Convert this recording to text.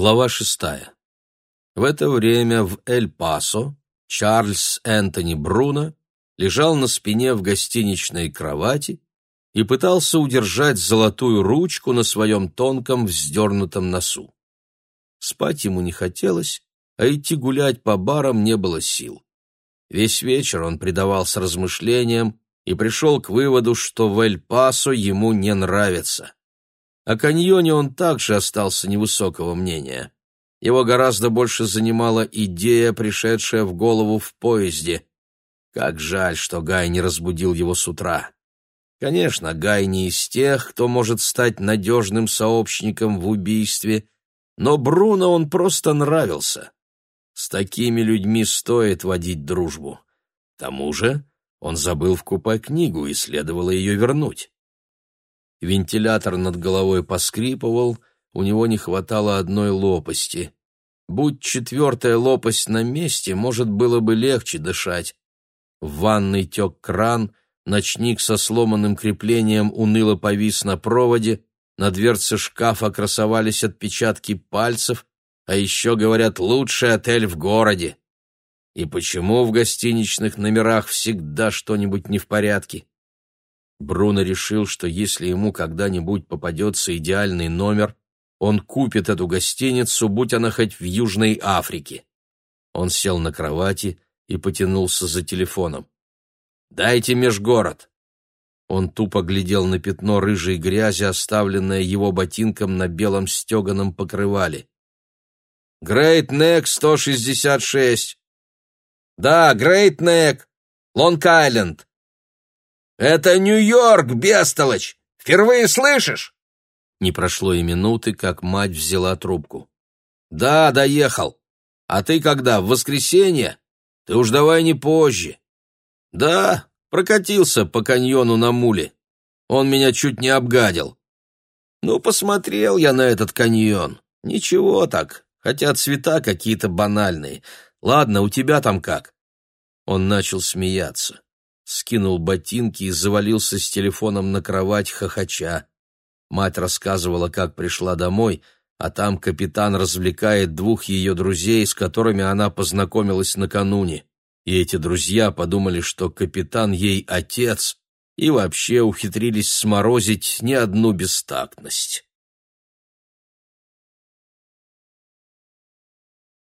Глава шестая. В это время в Эль-Пасо Чарльз Энтони Бруно лежал на спине в гостиничной кровати и пытался удержать золотую ручку на своем тонком вздернутом носу. Спать ему не хотелось, а идти гулять по барам не было сил. Весь вечер он предавался размышлениям и пришел к выводу, что в Эль-Пасо ему не нравится. О каньоне он также остался невысокого мнения. Его гораздо больше занимала идея, пришедшая в голову в поезде. Как жаль, что Гай не разбудил его с утра. Конечно, Гай не из тех, кто может стать надежным сообщником в убийстве, но Бруно он просто нравился. С такими людьми стоит водить дружбу. К тому же он забыл в купе книгу, и следовало ее вернуть. Вентилятор над головой поскрипывал, у него не хватало одной лопасти. Будь четвертая лопасть на месте, может, было бы легче дышать. В ванной тек кран, ночник со сломанным креплением уныло повис на проводе, на дверце шкафа красовались отпечатки пальцев, а еще, говорят, лучший отель в городе. И почему в гостиничных номерах всегда что-нибудь не в порядке? Бруно решил, что если ему когда-нибудь попадется идеальный номер, он купит эту гостиницу, будь она хоть в Южной Африке. Он сел на кровати и потянулся за телефоном. «Дайте межгород!» Он тупо глядел на пятно рыжей грязи, оставленное его ботинком на белом стеганом покрывале. «Грейт Нек 166!» «Да, Грейт Нек! Лонг-Айленд!» «Это Нью-Йорк, бестолочь! Впервые слышишь?» Не прошло и минуты, как мать взяла трубку. «Да, доехал. А ты когда, в воскресенье? Ты уж давай не позже». «Да, прокатился по каньону на муле. Он меня чуть не обгадил». «Ну, посмотрел я на этот каньон. Ничего так, хотя цвета какие-то банальные. Ладно, у тебя там как?» Он начал смеяться скинул ботинки и завалился с телефоном на кровать хохоча. Мать рассказывала, как пришла домой, а там капитан развлекает двух ее друзей, с которыми она познакомилась накануне. И эти друзья подумали, что капитан ей отец, и вообще ухитрились сморозить не одну бестактность.